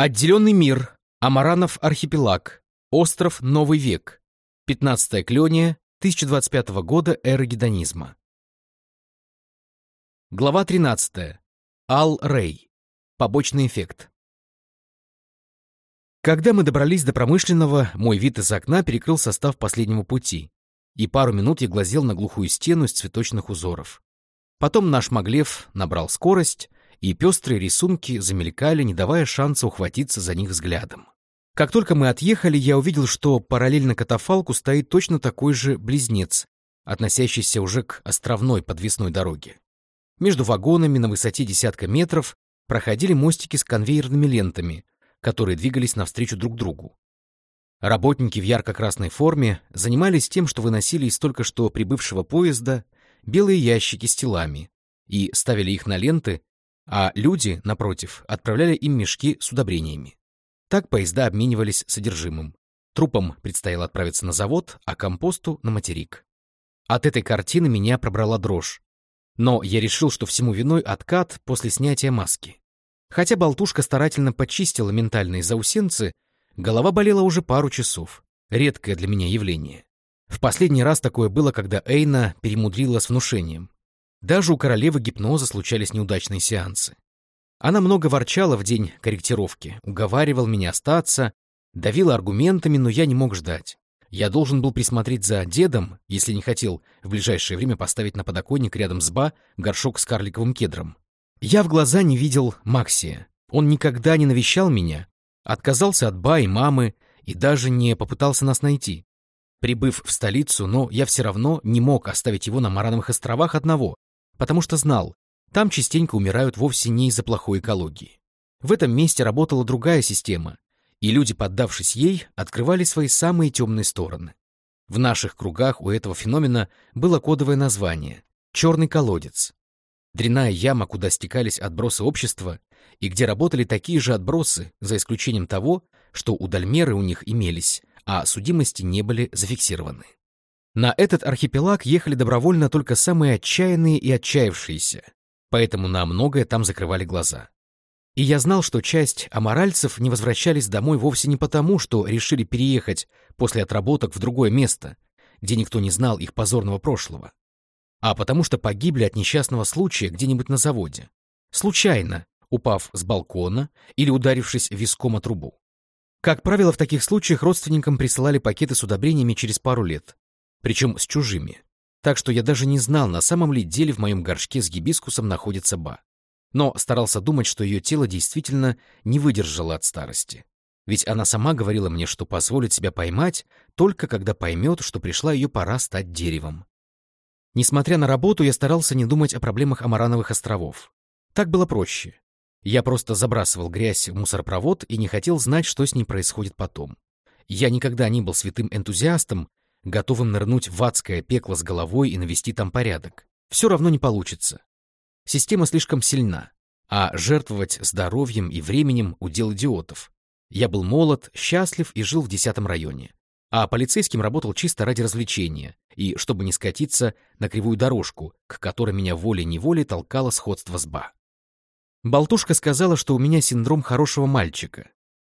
Отделенный мир. Амаранов архипелаг. Остров Новый век. 15 клёния 1025 года эры гедонизма. Глава 13. Ал-Рей. Побочный эффект. Когда мы добрались до промышленного, мой вид из окна перекрыл состав последнего пути, и пару минут я глазел на глухую стену из цветочных узоров. Потом наш Маглев набрал скорость, и пестрые рисунки замелькали, не давая шанса ухватиться за них взглядом. Как только мы отъехали, я увидел, что параллельно катафалку стоит точно такой же близнец, относящийся уже к островной подвесной дороге. Между вагонами на высоте десятка метров проходили мостики с конвейерными лентами, которые двигались навстречу друг другу. Работники в ярко-красной форме занимались тем, что выносили из только что прибывшего поезда белые ящики с телами и ставили их на ленты, а люди, напротив, отправляли им мешки с удобрениями. Так поезда обменивались содержимым. Трупам предстояло отправиться на завод, а компосту — на материк. От этой картины меня пробрала дрожь. Но я решил, что всему виной откат после снятия маски. Хотя болтушка старательно почистила ментальные заусенцы, голова болела уже пару часов. Редкое для меня явление. В последний раз такое было, когда Эйна перемудрила с внушением. Даже у королевы гипноза случались неудачные сеансы. Она много ворчала в день корректировки, уговаривал меня остаться, давила аргументами, но я не мог ждать. Я должен был присмотреть за дедом, если не хотел в ближайшее время поставить на подоконник рядом с ба горшок с карликовым кедром. Я в глаза не видел Максия. Он никогда не навещал меня, отказался от ба и мамы и даже не попытался нас найти. Прибыв в столицу, но я все равно не мог оставить его на Марановых островах одного, потому что знал, там частенько умирают вовсе не из-за плохой экологии. В этом месте работала другая система, и люди, поддавшись ей, открывали свои самые темные стороны. В наших кругах у этого феномена было кодовое название — «черный колодец». Дряная яма, куда стекались отбросы общества, и где работали такие же отбросы, за исключением того, что удальмеры у них имелись, а судимости не были зафиксированы. На этот архипелаг ехали добровольно только самые отчаянные и отчаявшиеся, поэтому на многое там закрывали глаза. И я знал, что часть аморальцев не возвращались домой вовсе не потому, что решили переехать после отработок в другое место, где никто не знал их позорного прошлого, а потому что погибли от несчастного случая где-нибудь на заводе, случайно упав с балкона или ударившись виском о трубу. Как правило, в таких случаях родственникам присылали пакеты с удобрениями через пару лет, причем с чужими, так что я даже не знал, на самом ли деле в моем горшке с гибискусом находится Ба. Но старался думать, что ее тело действительно не выдержало от старости. Ведь она сама говорила мне, что позволит себя поймать, только когда поймет, что пришла ее пора стать деревом. Несмотря на работу, я старался не думать о проблемах Амарановых островов. Так было проще. Я просто забрасывал грязь в мусоропровод и не хотел знать, что с ней происходит потом. Я никогда не был святым энтузиастом, готовым нырнуть в адское пекло с головой и навести там порядок. Все равно не получится. Система слишком сильна, а жертвовать здоровьем и временем — удел идиотов. Я был молод, счастлив и жил в десятом районе. А полицейским работал чисто ради развлечения и чтобы не скатиться на кривую дорожку, к которой меня волей-неволей толкало сходство с Ба. Болтушка сказала, что у меня синдром хорошего мальчика.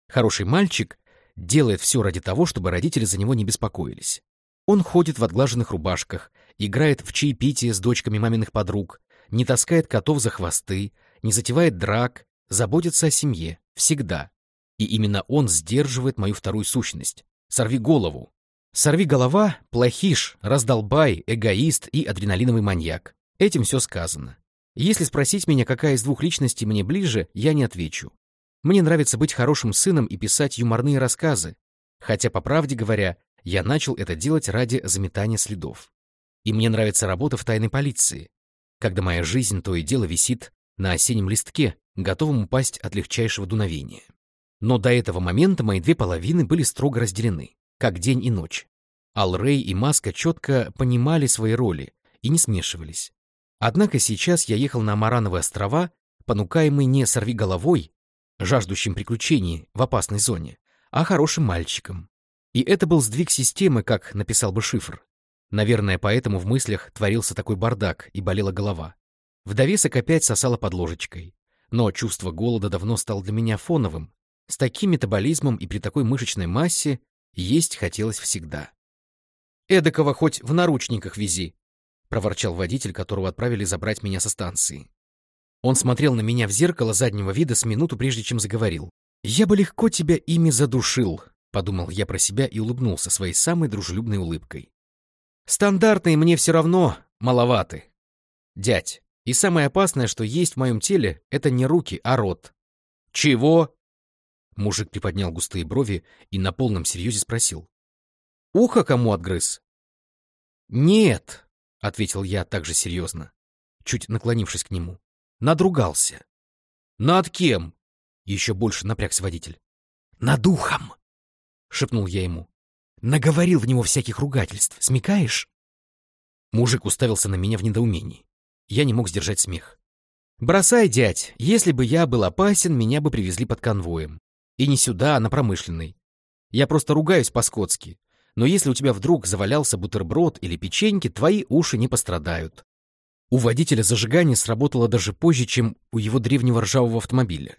Хороший мальчик делает все ради того, чтобы родители за него не беспокоились. Он ходит в отглаженных рубашках, играет в чаепитие с дочками маминых подруг, не таскает котов за хвосты, не затевает драк, заботится о семье. Всегда. И именно он сдерживает мою вторую сущность. Сорви голову. Сорви голова — плохиш, раздолбай, эгоист и адреналиновый маньяк. Этим все сказано. Если спросить меня, какая из двух личностей мне ближе, я не отвечу. Мне нравится быть хорошим сыном и писать юморные рассказы, хотя, по правде говоря, я начал это делать ради заметания следов. И мне нравится работа в тайной полиции, когда моя жизнь то и дело висит на осеннем листке, готовом упасть от легчайшего дуновения. Но до этого момента мои две половины были строго разделены, как день и ночь. Алрей и Маска четко понимали свои роли и не смешивались. Однако сейчас я ехал на Амарановые острова, понукаемый не сорви головой, жаждущим приключений в опасной зоне, а хорошим мальчиком, и это был сдвиг системы, как написал бы шифр. Наверное, поэтому в мыслях творился такой бардак и болела голова. В опять сосала под ложечкой. Но чувство голода давно стало для меня фоновым. С таким метаболизмом и при такой мышечной массе есть хотелось всегда. «Эдакого хоть в наручниках вези», — проворчал водитель, которого отправили забрать меня со станции. Он смотрел на меня в зеркало заднего вида с минуту, прежде чем заговорил. «Я бы легко тебя ими задушил», — подумал я про себя и улыбнулся своей самой дружелюбной улыбкой. «Стандартные мне все равно маловаты. Дядь, и самое опасное, что есть в моем теле, это не руки, а рот». «Чего?» Мужик приподнял густые брови и на полном серьезе спросил. «Ухо кому отгрыз?» «Нет», — ответил я также серьезно, чуть наклонившись к нему. Надругался. «Над кем?» — еще больше напрягся водитель. «Над ухом!» — шепнул я ему. «Наговорил в него всяких ругательств, смекаешь?» Мужик уставился на меня в недоумении. Я не мог сдержать смех. «Бросай, дядь, если бы я был опасен, меня бы привезли под конвоем. И не сюда, а на промышленный. Я просто ругаюсь по-скотски. Но если у тебя вдруг завалялся бутерброд или печеньки, твои уши не пострадают. У водителя зажигание сработало даже позже, чем у его древнего ржавого автомобиля.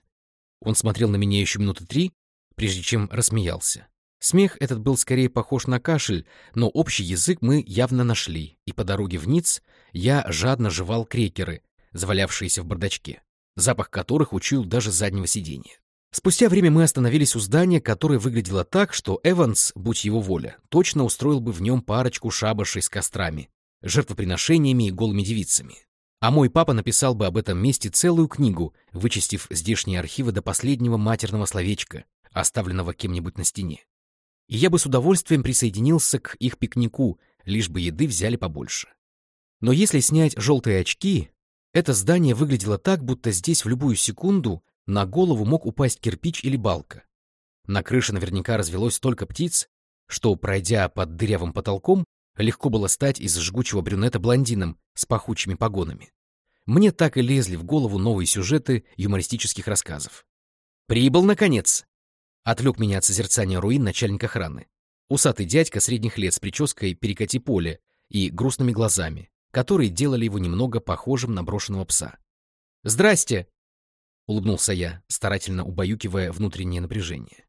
Он смотрел на меня еще минуты три, прежде чем рассмеялся. Смех этот был скорее похож на кашель, но общий язык мы явно нашли, и по дороге в Ниц я жадно жевал крекеры, завалявшиеся в бардачке, запах которых учуял даже заднего сиденья. Спустя время мы остановились у здания, которое выглядело так, что Эванс, будь его воля, точно устроил бы в нем парочку шабашей с кострами, жертвоприношениями и голыми девицами. А мой папа написал бы об этом месте целую книгу, вычистив здешние архивы до последнего матерного словечка, оставленного кем-нибудь на стене. И я бы с удовольствием присоединился к их пикнику, лишь бы еды взяли побольше. Но если снять желтые очки, это здание выглядело так, будто здесь в любую секунду на голову мог упасть кирпич или балка. На крыше наверняка развелось столько птиц, что, пройдя под дырявым потолком, легко было стать из жгучего брюнета блондином с пахучими погонами. Мне так и лезли в голову новые сюжеты юмористических рассказов. «Прибыл, наконец!» Отвлек меня от созерцания руин начальник охраны. Усатый дядька средних лет с прической перекати поле и грустными глазами, которые делали его немного похожим на брошенного пса. «Здрасте!» — улыбнулся я, старательно убаюкивая внутреннее напряжение.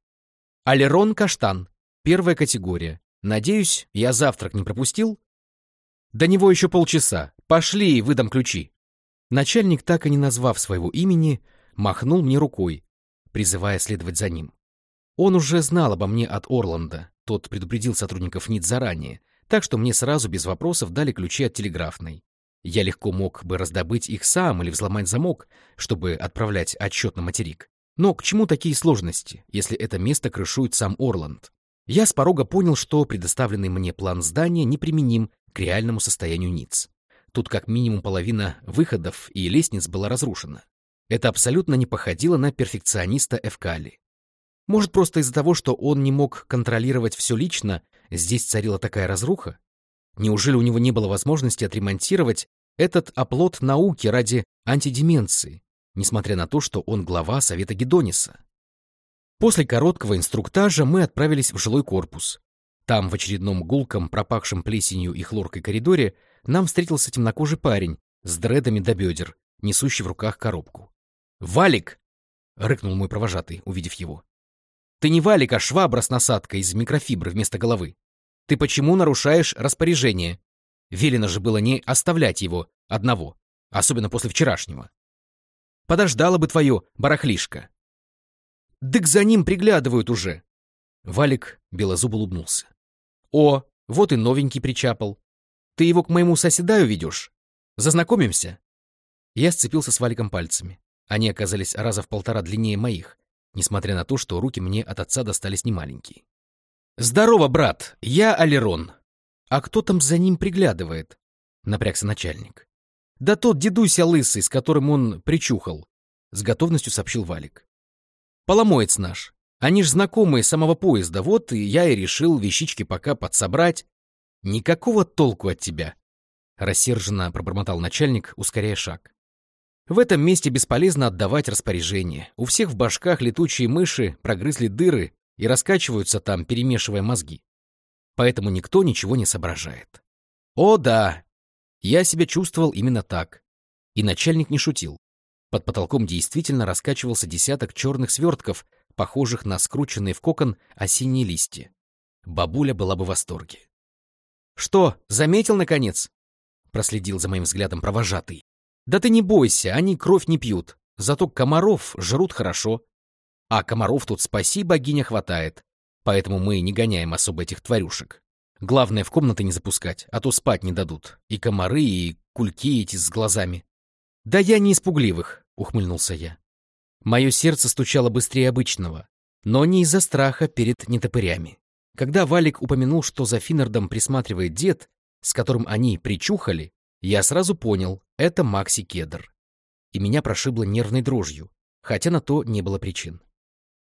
«Алерон Каштан. Первая категория. Надеюсь, я завтрак не пропустил?» «До него еще полчаса. Пошли, выдам ключи». Начальник, так и не назвав своего имени, махнул мне рукой, призывая следовать за ним. Он уже знал обо мне от Орланда, тот предупредил сотрудников НИД заранее, так что мне сразу без вопросов дали ключи от телеграфной. Я легко мог бы раздобыть их сам или взломать замок, чтобы отправлять отчет на материк. Но к чему такие сложности, если это место крышует сам Орланд? Я с порога понял, что предоставленный мне план здания неприменим к реальному состоянию НИЦ. Тут как минимум половина выходов и лестниц была разрушена. Это абсолютно не походило на перфекциониста Эвкали. Может, просто из-за того, что он не мог контролировать все лично, здесь царила такая разруха? Неужели у него не было возможности отремонтировать этот оплот науки ради антидеменции, несмотря на то, что он глава Совета Гедониса? После короткого инструктажа мы отправились в жилой корпус. Там, в очередном гулком, пропахшем плесенью и хлоркой коридоре, нам встретился темнокожий парень с дредами до бедер, несущий в руках коробку. «Валик!» — рыкнул мой провожатый, увидев его. «Ты не валик, а швабра с насадкой из микрофибры вместо головы. Ты почему нарушаешь распоряжение? Велено же было не оставлять его одного, особенно после вчерашнего. Подождала бы твое барахлишко. Дык за ним приглядывают уже. Валик белозуб улыбнулся. О, вот и новенький причапал. Ты его к моему соседаю ведешь? Зазнакомимся? Я сцепился с Валиком пальцами. Они оказались раза в полтора длиннее моих, несмотря на то, что руки мне от отца достались немаленькие. «Здорово, брат, я Алерон. А кто там за ним приглядывает?» — напрягся начальник. «Да тот дедуся лысый, с которым он причухал», — с готовностью сообщил Валик. «Поломоец наш. Они ж знакомые с самого поезда, вот и я и решил вещички пока подсобрать. Никакого толку от тебя», — рассерженно пробормотал начальник, ускоряя шаг. В этом месте бесполезно отдавать распоряжение. У всех в башках летучие мыши прогрызли дыры и раскачиваются там, перемешивая мозги. Поэтому никто ничего не соображает. О да, я себя чувствовал именно так. И начальник не шутил. Под потолком действительно раскачивался десяток черных свертков, похожих на скрученные в кокон осенние листья. Бабуля была бы в восторге. «Что, заметил, наконец?» Проследил за моим взглядом провожатый. «Да ты не бойся, они кровь не пьют, зато комаров жрут хорошо. А комаров тут, спаси, богиня хватает, поэтому мы не гоняем особо этих тварюшек. Главное, в комнаты не запускать, а то спать не дадут. И комары, и кульки эти с глазами». «Да я не испугливых», — ухмыльнулся я. Мое сердце стучало быстрее обычного, но не из-за страха перед нетопырями. Когда Валик упомянул, что за Финнардом присматривает дед, с которым они причухали, я сразу понял — это Макси Кедр. И меня прошибло нервной дрожью, хотя на то не было причин.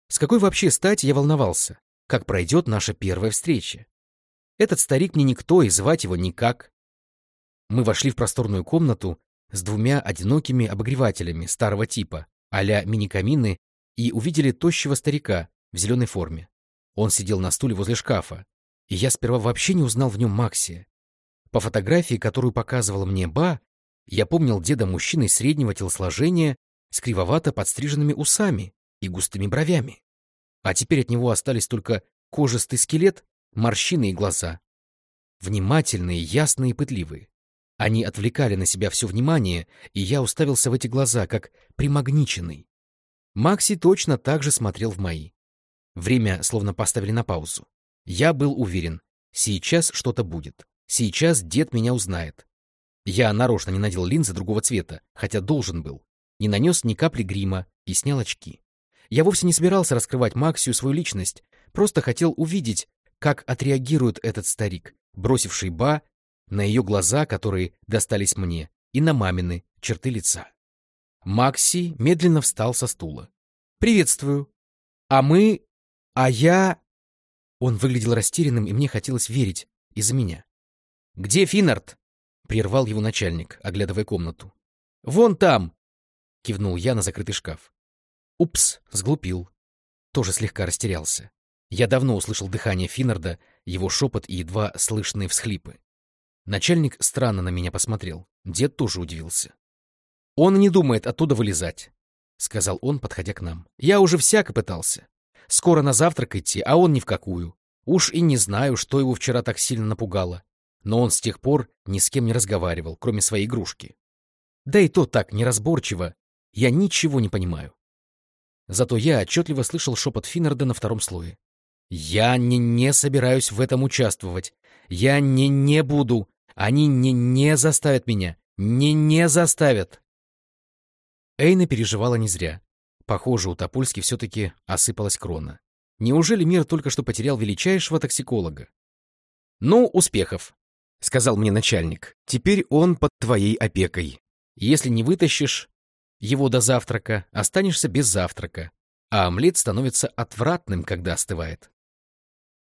С какой вообще стати я волновался? Как пройдет наша первая встреча? Этот старик мне никто, и звать его никак. Мы вошли в просторную комнату с двумя одинокими обогревателями старого типа, а-ля мини-камины, и увидели тощего старика в зеленой форме. Он сидел на стуле возле шкафа, и я сперва вообще не узнал в нем Макси. По фотографии, которую показывала мне Ба, я помнил деда мужчины среднего телосложения с кривовато подстриженными усами и густыми бровями. А теперь от него остались только кожистый скелет, морщины и глаза. Внимательные, ясные и пытливые. Они отвлекали на себя все внимание, и я уставился в эти глаза, как примагниченный. Макси точно так же смотрел в мои. Время словно поставили на паузу. Я был уверен, сейчас что-то будет. Сейчас дед меня узнает. Я нарочно не надел линзы другого цвета, хотя должен был. Не нанес ни капли грима и снял очки. Я вовсе не собирался раскрывать Максию свою личность, просто хотел увидеть, как отреагирует этот старик, бросивший Ба на ее глаза, которые достались мне, и на мамины черты лица. Макси медленно встал со стула. «Приветствую. А мы... А я...» Он выглядел растерянным, и мне хотелось верить из-за меня. «Где Финнард?» — прервал его начальник, оглядывая комнату. «Вон там!» — кивнул я на закрытый шкаф. «Упс!» — сглупил. Тоже слегка растерялся. Я давно услышал дыхание Финнарда, его шепот и едва слышные всхлипы. Начальник странно на меня посмотрел. Дед тоже удивился. «Он не думает оттуда вылезать», — сказал он, подходя к нам. «Я уже всяко пытался. Скоро на завтрак идти, а он ни в какую. Уж и не знаю, что его вчера так сильно напугало. Но он с тех пор ни с кем не разговаривал, кроме своей игрушки. Да и то так, неразборчиво. Я ничего не понимаю. Зато я отчетливо слышал шепот Финнерда на втором слое. «Я не, не собираюсь в этом участвовать. Я не не буду. Они не не заставят меня. Не не заставят. Эйна переживала не зря. Похоже, у Топольски все-таки осыпалась крона. Неужели мир только что потерял величайшего токсиколога? «Ну, успехов», — сказал мне начальник. «Теперь он под твоей опекой. Если не вытащишь его до завтрака, останешься без завтрака, а омлет становится отвратным, когда остывает».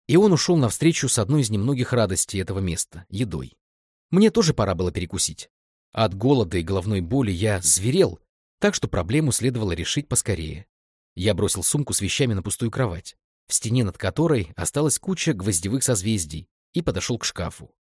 И он ушел навстречу с одной из немногих радостей этого места — едой. Мне тоже пора было перекусить. От голода и головной боли я зверел, так что проблему следовало решить поскорее. Я бросил сумку с вещами на пустую кровать, в стене над которой осталась куча гвоздевых созвездий, и подошел к шкафу. —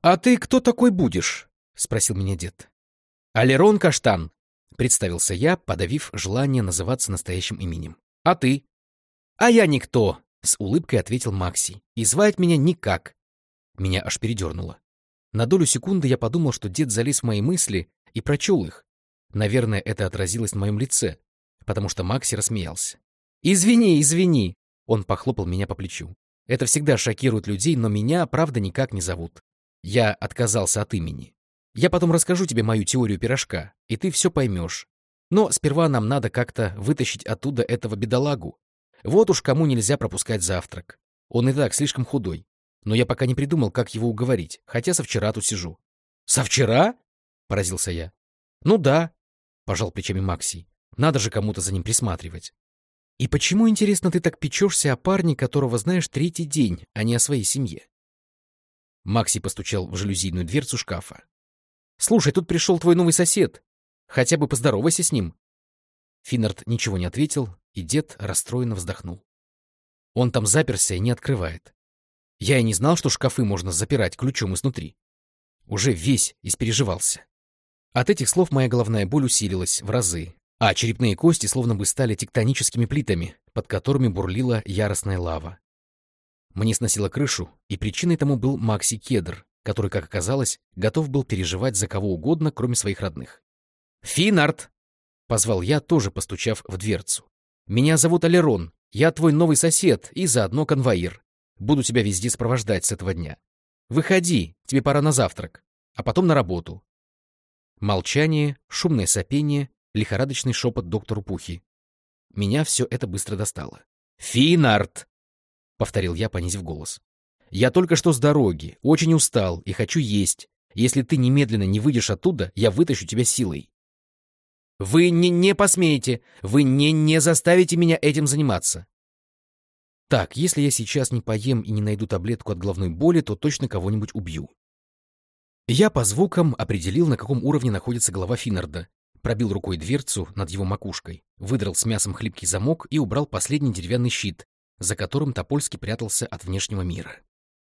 А ты кто такой будешь? — спросил меня дед. — Алерон Каштан, — представился я, подавив желание называться настоящим именем. — А ты? — А я никто, — с улыбкой ответил Макси. — И звать меня никак. Меня аж передернуло. На долю секунды я подумал, что дед залез в мои мысли и прочел их. Наверное, это отразилось на моем лице, потому что Макси рассмеялся. «Извини, извини!» Он похлопал меня по плечу. «Это всегда шокирует людей, но меня, правда, никак не зовут. Я отказался от имени. Я потом расскажу тебе мою теорию пирожка, и ты все поймешь. Но сперва нам надо как-то вытащить оттуда этого бедолагу. Вот уж кому нельзя пропускать завтрак. Он и так слишком худой но я пока не придумал, как его уговорить, хотя со вчера тут сижу. — Со вчера? — поразился я. — Ну да, — пожал плечами Макси. — Надо же кому-то за ним присматривать. — И почему, интересно, ты так печешься о парне, которого знаешь третий день, а не о своей семье? Макси постучал в жалюзийную дверцу шкафа. — Слушай, тут пришел твой новый сосед. Хотя бы поздоровайся с ним. Финнард ничего не ответил, и дед расстроенно вздохнул. Он там заперся и не открывает. Я и не знал, что шкафы можно запирать ключом изнутри. Уже весь испереживался. От этих слов моя головная боль усилилась в разы, а черепные кости словно бы стали тектоническими плитами, под которыми бурлила яростная лава. Мне сносило крышу, и причиной тому был Макси Кедр, который, как оказалось, готов был переживать за кого угодно, кроме своих родных. «Финард!» — позвал я, тоже постучав в дверцу. «Меня зовут Алерон, я твой новый сосед и заодно конвоир. Буду тебя везде сопровождать с этого дня. Выходи, тебе пора на завтрак, а потом на работу». Молчание, шумное сопение, лихорадочный шепот доктору Пухи. Меня все это быстро достало. «Финард!» — повторил я, понизив голос. «Я только что с дороги, очень устал и хочу есть. Если ты немедленно не выйдешь оттуда, я вытащу тебя силой». «Вы не, не посмеете! Вы не, не заставите меня этим заниматься!» «Так, если я сейчас не поем и не найду таблетку от головной боли, то точно кого-нибудь убью». Я по звукам определил, на каком уровне находится голова Финнарда, пробил рукой дверцу над его макушкой, выдрал с мясом хлипкий замок и убрал последний деревянный щит, за которым Топольский прятался от внешнего мира.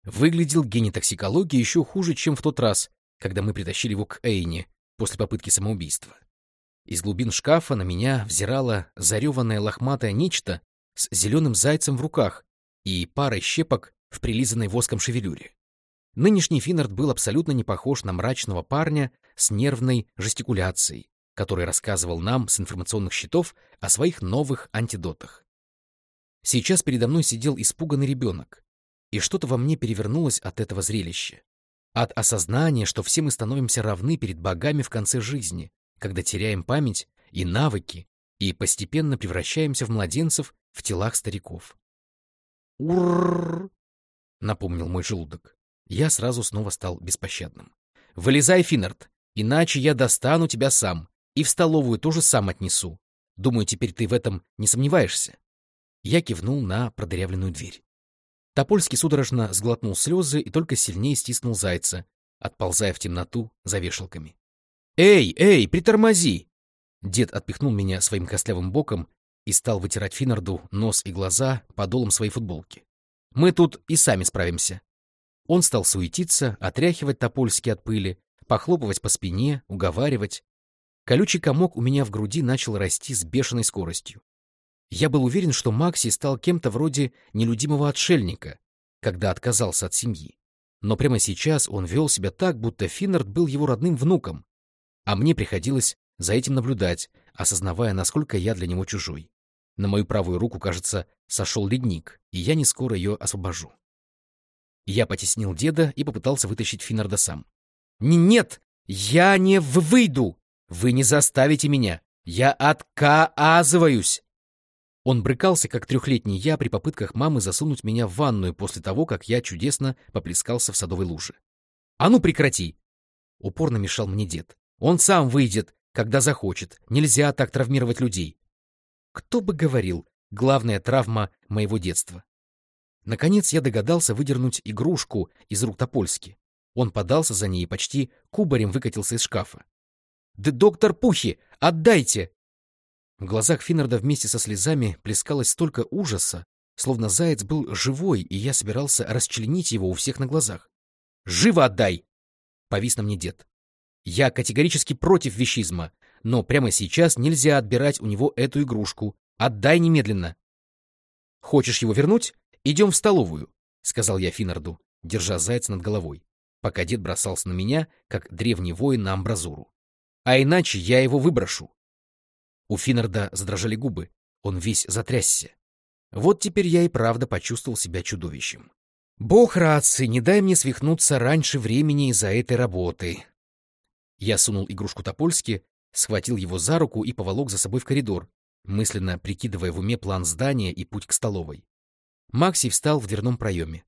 Выглядел гений токсикологии еще хуже, чем в тот раз, когда мы притащили его к Эйне после попытки самоубийства. Из глубин шкафа на меня взирало зареванное лохматое нечто с зеленым зайцем в руках и парой щепок в прилизанной воском шевелюре. Нынешний Финнард был абсолютно не похож на мрачного парня с нервной жестикуляцией, который рассказывал нам с информационных щитов о своих новых антидотах. Сейчас передо мной сидел испуганный ребенок, и что-то во мне перевернулось от этого зрелища. От осознания, что все мы становимся равны перед богами в конце жизни, когда теряем память и навыки, и постепенно превращаемся в младенцев в телах стариков. «Уррррр!» — напомнил мой желудок. Я сразу снова стал беспощадным. «Вылезай, Финнард, иначе я достану тебя сам. И в столовую тоже сам отнесу. Думаю, теперь ты в этом не сомневаешься. Я кивнул на продырявленную дверь. Топольский судорожно сглотнул слезы и только сильнее стиснул зайца, отползая в темноту за вешалками. «Эй, эй, притормози!» Дед отпихнул меня своим костлявым боком и стал вытирать Финарду нос и глаза подолом своей футболки. «Мы тут и сами справимся». Он стал суетиться, отряхивать Топольский от пыли, похлопывать по спине, уговаривать. Колючий комок у меня в груди начал расти с бешеной скоростью. Я был уверен, что Макси стал кем-то вроде нелюдимого отшельника, когда отказался от семьи. Но прямо сейчас он вел себя так, будто Финнард был его родным внуком, а мне приходилось за этим наблюдать, осознавая, насколько я для него чужой. На мою правую руку, кажется, сошел ледник, и я не скоро ее освобожу. Я потеснил деда и попытался вытащить Финнарда сам. «Нет, я не выйду!» Вы не заставите меня! Я отказываюсь!» Он брыкался, как трехлетний я, при попытках мамы засунуть меня в ванную после того, как я чудесно поплескался в садовой луже. «А ну прекрати!» Упорно мешал мне дед. «Он сам выйдет, когда захочет. Нельзя так травмировать людей». Кто бы говорил, главная травма моего детства. Наконец я догадался выдернуть игрушку из рук Топольски. Он подался за ней и почти кубарем выкатился из шкафа. Да доктор Пухи, отдайте!» В глазах Финнарда вместе со слезами плескалось столько ужаса, словно заяц был живой, и я собирался расчленить его у всех на глазах. «Живо отдай!» — повис на мне дед. «Я категорически против вещизма, но прямо сейчас нельзя отбирать у него эту игрушку. Отдай немедленно!» «Хочешь его вернуть? Идем в столовую», — сказал я Финнарду, держа зайца над головой, пока дед бросался на меня, как древний воин на амбразуру а иначе я его выброшу. У Финнарда задрожали губы, он весь затрясся. Вот теперь я и правда почувствовал себя чудовищем. Бог рации, не дай мне свихнуться раньше времени из-за этой работы. Я сунул игрушку Топольски, схватил его за руку и поволок за собой в коридор, мысленно прикидывая в уме план здания и путь к столовой. Макси встал в дверном проеме.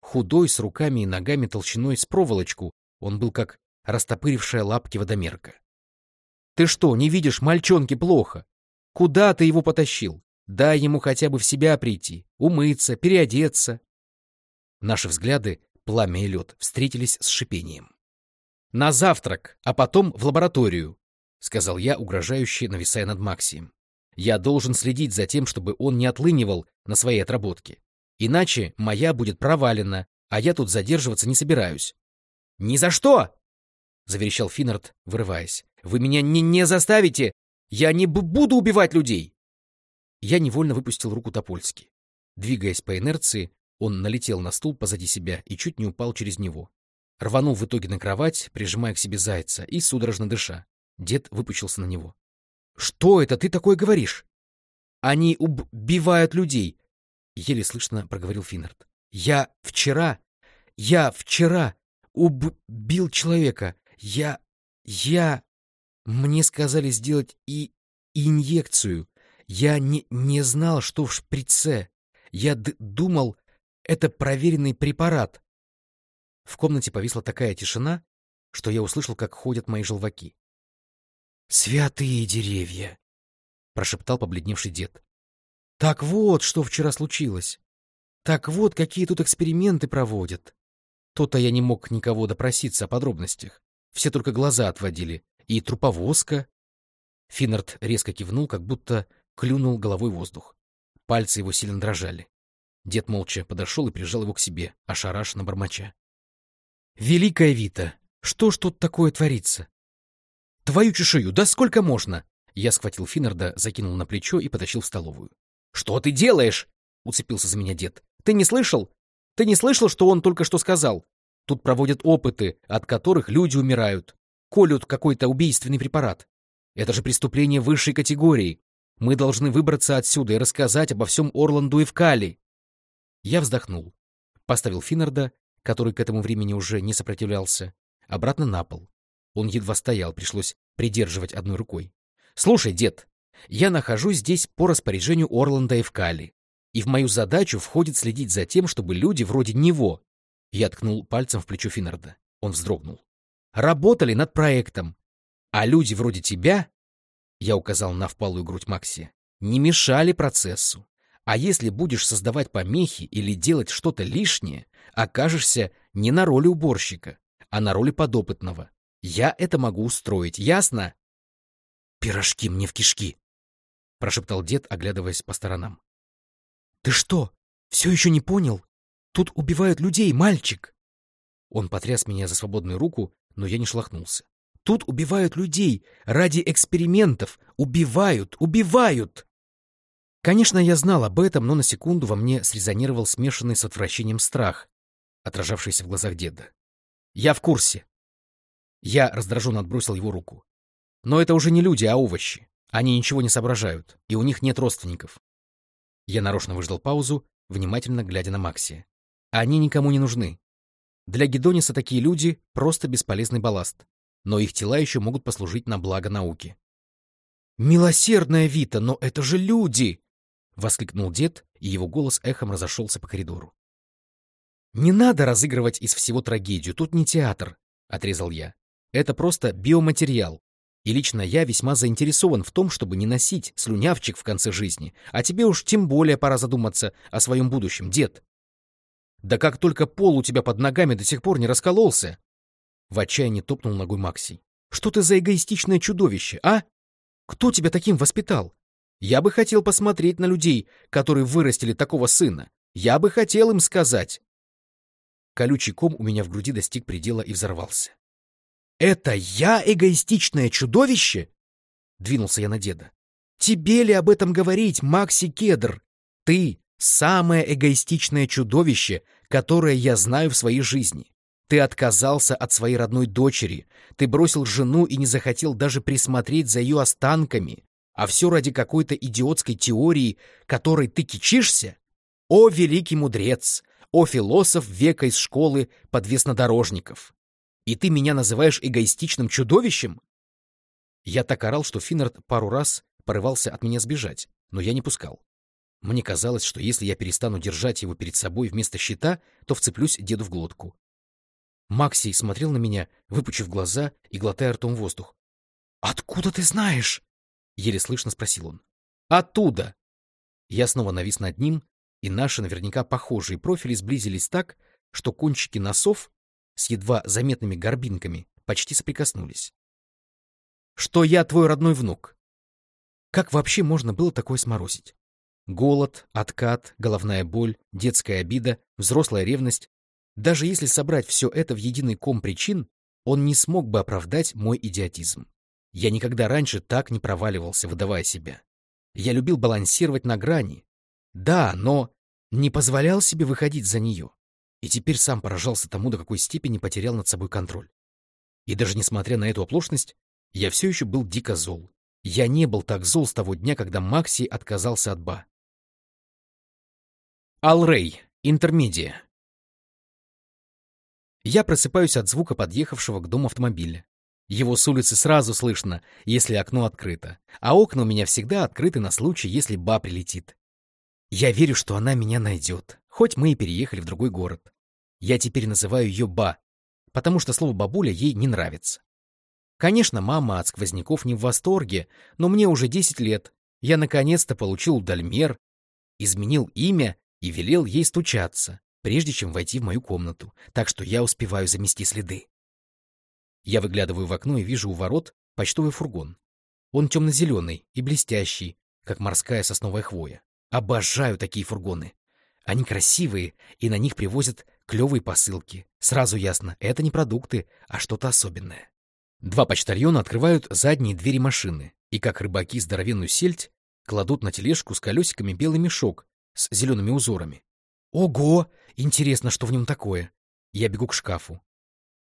Худой, с руками и ногами толщиной с проволочку, он был как растопырившая лапки водомерка. Ты что, не видишь, мальчонке плохо? Куда ты его потащил? Дай ему хотя бы в себя прийти, умыться, переодеться. Наши взгляды, пламя и лед, встретились с шипением. «На завтрак, а потом в лабораторию», — сказал я, угрожающе нависая над Максием. «Я должен следить за тем, чтобы он не отлынивал на своей отработке. Иначе моя будет провалена, а я тут задерживаться не собираюсь». «Ни за что!» — заверещал Финнард, вырываясь. «Вы меня не, не заставите! Я не буду убивать людей!» Я невольно выпустил руку Топольски. Двигаясь по инерции, он налетел на стул позади себя и чуть не упал через него. Рванул в итоге на кровать, прижимая к себе зайца и судорожно дыша. Дед выпучился на него. — Что это ты такое говоришь? — Они убивают людей, — еле слышно проговорил Финнард. — Я вчера, я вчера убил человека. Я, я... Мне сказали сделать и инъекцию. Я не, не знал, что в шприце. Я думал, это проверенный препарат. В комнате повисла такая тишина, что я услышал, как ходят мои желваки. «Святые деревья!» — прошептал побледневший дед. «Так вот, что вчера случилось. Так вот, какие тут эксперименты проводят. То-то я не мог никого допроситься о подробностях. Все только глаза отводили. И труповозка...» Финнард резко кивнул, как будто клюнул головой воздух. Пальцы его сильно дрожали. Дед молча подошел и прижал его к себе, ошарашенно бормоча. «Великая Вита, что ж тут такое творится?» «Твою чешую, да сколько можно?» Я схватил Финнарда, закинул на плечо и потащил в столовую. «Что ты делаешь?» — уцепился за меня дед. «Ты не слышал? Ты не слышал, что он только что сказал? Тут проводят опыты, от которых люди умирают. Колют какой-то убийственный препарат. Это же преступление высшей категории. Мы должны выбраться отсюда и рассказать обо всем Орланду и в Кали. Я вздохнул, поставил Финнарда, который к этому времени уже не сопротивлялся, обратно на пол. Он едва стоял, пришлось придерживать одной рукой. «Слушай, дед, я нахожусь здесь по распоряжению Орланда и в Кали, и в мою задачу входит следить за тем, чтобы люди вроде него...» Я ткнул пальцем в плечо Финнарда. Он вздрогнул. «Работали над проектом, а люди вроде тебя я указал на впалую грудь Макси, не мешали процессу. А если будешь создавать помехи или делать что-то лишнее, окажешься не на роли уборщика, а на роли подопытного. Я это могу устроить, ясно? Пирожки мне в кишки, прошептал дед, оглядываясь по сторонам. Ты что, все еще не понял? Тут убивают людей, мальчик. Он потряс меня за свободную руку, но я не шлахнулся. Тут убивают людей ради экспериментов. Убивают, убивают! Конечно, я знал об этом, но на секунду во мне срезонировал смешанный с отвращением страх, отражавшийся в глазах деда. Я в курсе. Я раздраженно отбросил его руку. Но это уже не люди, а овощи. Они ничего не соображают, и у них нет родственников. Я нарочно выждал паузу, внимательно глядя на Макси. Они никому не нужны. Для Гедониса такие люди — просто бесполезный балласт но их тела еще могут послужить на благо науки. «Милосердная Вита, но это же люди!» — воскликнул дед, и его голос эхом разошелся по коридору. «Не надо разыгрывать из всего трагедию, тут не театр», — отрезал я. «Это просто биоматериал, и лично я весьма заинтересован в том, чтобы не носить слюнявчик в конце жизни, а тебе уж тем более пора задуматься о своем будущем, дед». «Да как только пол у тебя под ногами до сих пор не раскололся!» В отчаянии топнул ногой Максий. «Что ты за эгоистичное чудовище, а? Кто тебя таким воспитал? Я бы хотел посмотреть на людей, которые вырастили такого сына. Я бы хотел им сказать». Колючий ком у меня в груди достиг предела и взорвался. «Это я эгоистичное чудовище?» Двинулся я на деда. «Тебе ли об этом говорить, Макси Кедр? Ты — самое эгоистичное чудовище, которое я знаю в своей жизни. Ты отказался от своей родной дочери, ты бросил жену и не захотел даже присмотреть за ее останками, а все ради какой-то идиотской теории, которой ты кичишься? О, великий мудрец! О, философ века из школы подвеснодорожников! И ты меня называешь эгоистичным чудовищем? Я так орал, что Финнард пару раз порывался от меня сбежать, но я не пускал. Мне казалось, что если я перестану держать его перед собой вместо щита, то вцеплюсь деду в глотку. Максий смотрел на меня, выпучив глаза и глотая ртом воздух. «Откуда ты знаешь?» — еле слышно спросил он. «Оттуда!» Я снова навис над ним, и наши наверняка похожие профили сблизились так, что кончики носов с едва заметными горбинками почти соприкоснулись. «Что я твой родной внук?» Как вообще можно было такое сморозить? Голод, откат, головная боль, детская обида, взрослая ревность даже если собрать все это в единый ком причин, он не смог бы оправдать мой идиотизм. Я никогда раньше так не проваливался, выдавая себя. Я любил балансировать на грани. Да, но не позволял себе выходить за нее. И теперь сам поражался тому, до какой степени потерял над собой контроль. И даже несмотря на эту оплошность, я все еще был дико зол. Я не был так зол с того дня, когда Макси отказался от Ба. Алрей, интермедия. Я просыпаюсь от звука подъехавшего к дому автомобиля. Его с улицы сразу слышно, если окно открыто, а окна у меня всегда открыты на случай, если ба прилетит. Я верю, что она меня найдет, хоть мы и переехали в другой город. Я теперь называю ее ба, потому что слово «бабуля» ей не нравится. Конечно, мама от сквозняков не в восторге, но мне уже 10 лет. Я наконец-то получил дальмер, изменил имя и велел ей стучаться, прежде чем войти в мою комнату, так что я успеваю замести следы. Я выглядываю в окно и вижу у ворот почтовый фургон. Он темно-зеленый и блестящий, как морская сосновая хвоя. Обожаю такие фургоны. Они красивые, и на них привозят клевые посылки. Сразу ясно, это не продукты, а что-то особенное. Два почтальона открывают задние двери машины, и как рыбаки здоровенную сельдь кладут на тележку с колесиками белый мешок с зелеными узорами. Ого! Интересно, что в нем такое. Я бегу к шкафу.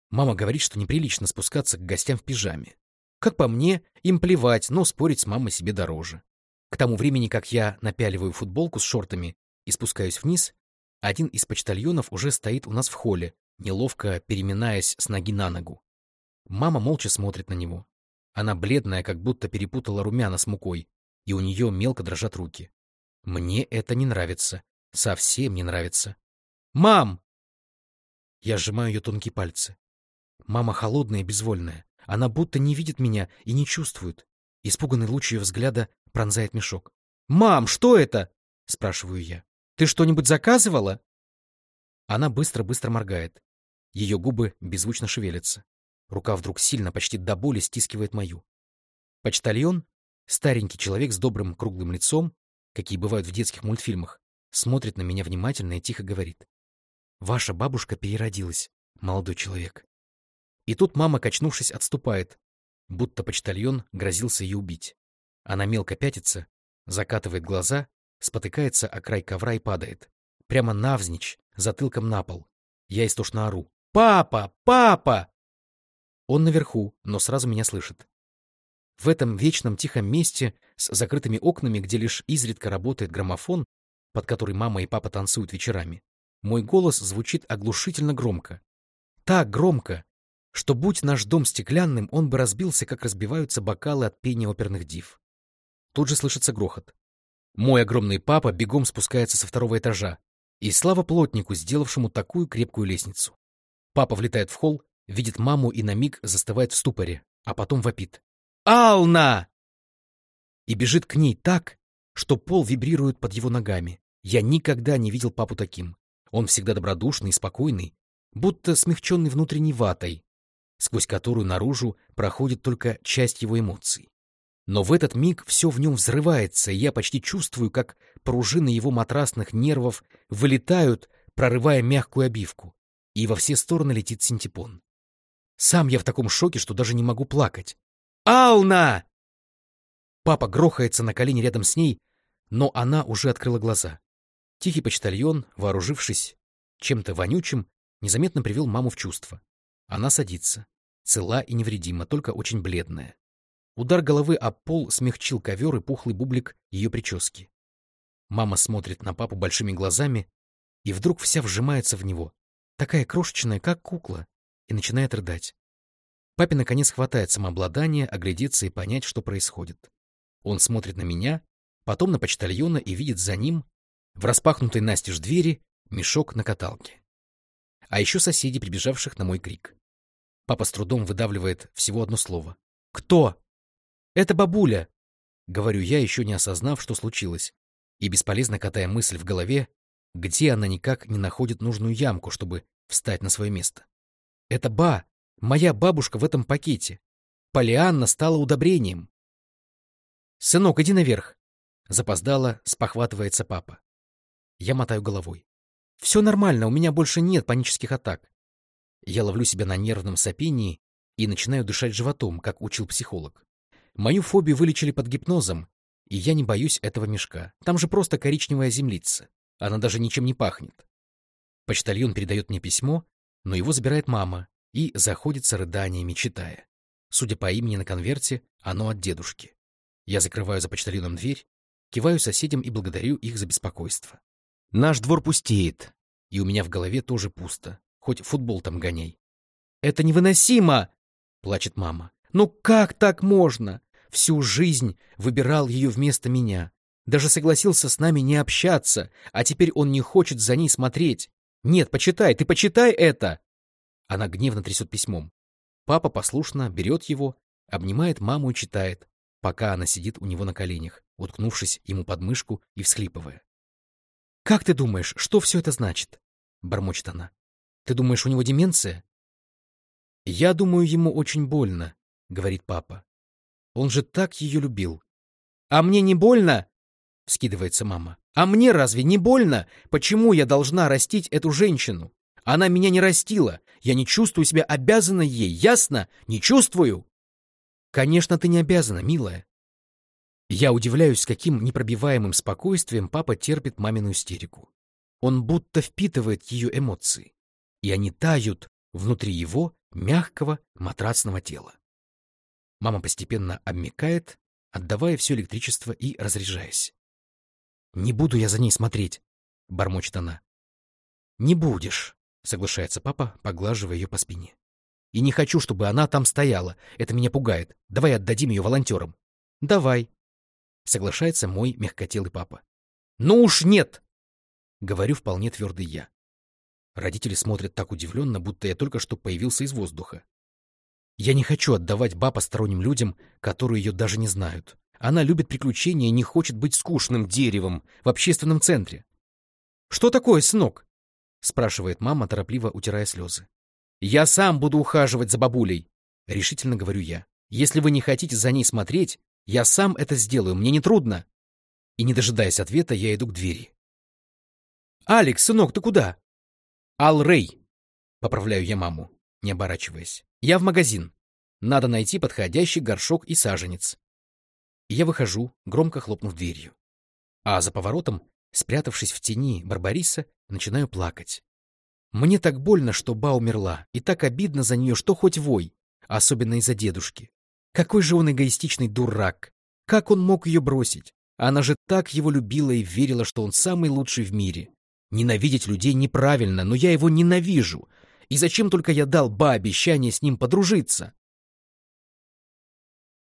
Мама говорит, что неприлично спускаться к гостям в пижаме. Как по мне, им плевать, но спорить с мамой себе дороже. К тому времени, как я напяливаю футболку с шортами и спускаюсь вниз, один из почтальонов уже стоит у нас в холле, неловко переминаясь с ноги на ногу. Мама молча смотрит на него. Она бледная, как будто перепутала румяна с мукой, и у нее мелко дрожат руки. Мне это не нравится. Совсем не нравится. «Мам!» Я сжимаю ее тонкие пальцы. Мама холодная и безвольная. Она будто не видит меня и не чувствует. Испуганный луч ее взгляда пронзает мешок. «Мам, что это?» — спрашиваю я. «Ты что-нибудь заказывала?» Она быстро-быстро моргает. Ее губы беззвучно шевелятся. Рука вдруг сильно, почти до боли, стискивает мою. Почтальон, старенький человек с добрым круглым лицом, какие бывают в детских мультфильмах, смотрит на меня внимательно и тихо говорит. «Ваша бабушка переродилась, молодой человек». И тут мама, качнувшись, отступает, будто почтальон грозился ее убить. Она мелко пятится, закатывает глаза, спотыкается о край ковра и падает. Прямо навзничь, затылком на пол. Я истошно ору. «Папа! Папа!» Он наверху, но сразу меня слышит. В этом вечном тихом месте с закрытыми окнами, где лишь изредка работает граммофон, под который мама и папа танцуют вечерами, мой голос звучит оглушительно громко. Так громко, что, будь наш дом стеклянным, он бы разбился, как разбиваются бокалы от пения оперных див. Тут же слышится грохот. Мой огромный папа бегом спускается со второго этажа, и слава плотнику, сделавшему такую крепкую лестницу. Папа влетает в холл, видит маму и на миг застывает в ступоре, а потом вопит. «Ална!» И бежит к ней так, что пол вибрирует под его ногами. Я никогда не видел папу таким. Он всегда добродушный спокойный, будто смягченный внутренней ватой, сквозь которую наружу проходит только часть его эмоций. Но в этот миг все в нем взрывается, и я почти чувствую, как пружины его матрасных нервов вылетают, прорывая мягкую обивку, и во все стороны летит синтепон. Сам я в таком шоке, что даже не могу плакать. «Ална!» Папа грохается на колени рядом с ней, но она уже открыла глаза. Тихий почтальон, вооружившись чем-то вонючим, незаметно привел маму в чувство. Она садится. Цела и невредима, только очень бледная. Удар головы об пол смягчил ковер и пухлый бублик ее прически. Мама смотрит на папу большими глазами и вдруг вся вжимается в него, такая крошечная, как кукла, и начинает рыдать. Папе наконец хватает самообладания оглядеться и понять, что происходит. Он смотрит на меня, потом на почтальона и видит за ним, в распахнутой настежь двери, мешок на каталке. А еще соседи, прибежавших на мой крик. Папа с трудом выдавливает всего одно слово. «Кто?» «Это бабуля!» — говорю я, еще не осознав, что случилось, и бесполезно катая мысль в голове, где она никак не находит нужную ямку, чтобы встать на свое место. «Это ба! Моя бабушка в этом пакете! Полианна стала удобрением!» «Сынок, иди наверх!» — запоздало, спохватывается папа. Я мотаю головой. «Все нормально, у меня больше нет панических атак. Я ловлю себя на нервном сопении и начинаю дышать животом, как учил психолог. Мою фобию вылечили под гипнозом, и я не боюсь этого мешка. Там же просто коричневая землица. Она даже ничем не пахнет. Почтальон передает мне письмо, но его забирает мама и заходится рыданиями, читая. Судя по имени на конверте, оно от дедушки. Я закрываю за почтальоном дверь, киваю соседям и благодарю их за беспокойство. Наш двор пустеет, и у меня в голове тоже пусто. Хоть футбол там гоняй. «Это невыносимо!» — плачет мама. «Ну как так можно? Всю жизнь выбирал ее вместо меня. Даже согласился с нами не общаться, а теперь он не хочет за ней смотреть. Нет, почитай, ты почитай это!» Она гневно трясет письмом. Папа послушно берет его, обнимает маму и читает, пока она сидит у него на коленях, уткнувшись ему под мышку и всхлипывая. «Как ты думаешь, что все это значит?» — бормочет она. «Ты думаешь, у него деменция?» «Я думаю, ему очень больно», — говорит папа. «Он же так ее любил». «А мне не больно?» — вскидывается мама. «А мне разве не больно? Почему я должна растить эту женщину? Она меня не растила. Я не чувствую себя обязанной ей, ясно? Не чувствую!» «Конечно, ты не обязана, милая». Я удивляюсь, с каким непробиваемым спокойствием папа терпит мамину истерику. Он будто впитывает ее эмоции, и они тают внутри его мягкого матрацного тела. Мама постепенно обмекает, отдавая все электричество и разряжаясь. «Не буду я за ней смотреть», — бормочет она. «Не будешь», — соглашается папа, поглаживая ее по спине. «И не хочу, чтобы она там стояла. Это меня пугает. Давай отдадим ее волонтерам». «Давай», — соглашается мой мягкотелый папа. «Ну уж нет!» — говорю вполне твердый я. Родители смотрят так удивленно, будто я только что появился из воздуха. Я не хочу отдавать ба посторонним людям, которые ее даже не знают. Она любит приключения и не хочет быть скучным деревом в общественном центре. «Что такое, сынок?» — спрашивает мама, торопливо утирая слезы. «Я сам буду ухаживать за бабулей», — решительно говорю я. «Если вы не хотите за ней смотреть, я сам это сделаю, мне не трудно». И, не дожидаясь ответа, я иду к двери. «Алекс, сынок, ты куда?» «Ал Рэй», — поправляю я маму, не оборачиваясь. «Я в магазин. Надо найти подходящий горшок и саженец я выхожу, громко хлопнув дверью. А за поворотом, спрятавшись в тени Барбариса, начинаю плакать. Мне так больно, что Ба умерла, и так обидно за нее, что хоть вой, особенно из-за дедушки. Какой же он эгоистичный дурак! Как он мог ее бросить? Она же так его любила и верила, что он самый лучший в мире. Ненавидеть людей неправильно, но я его ненавижу. И зачем только я дал Ба обещание с ним подружиться?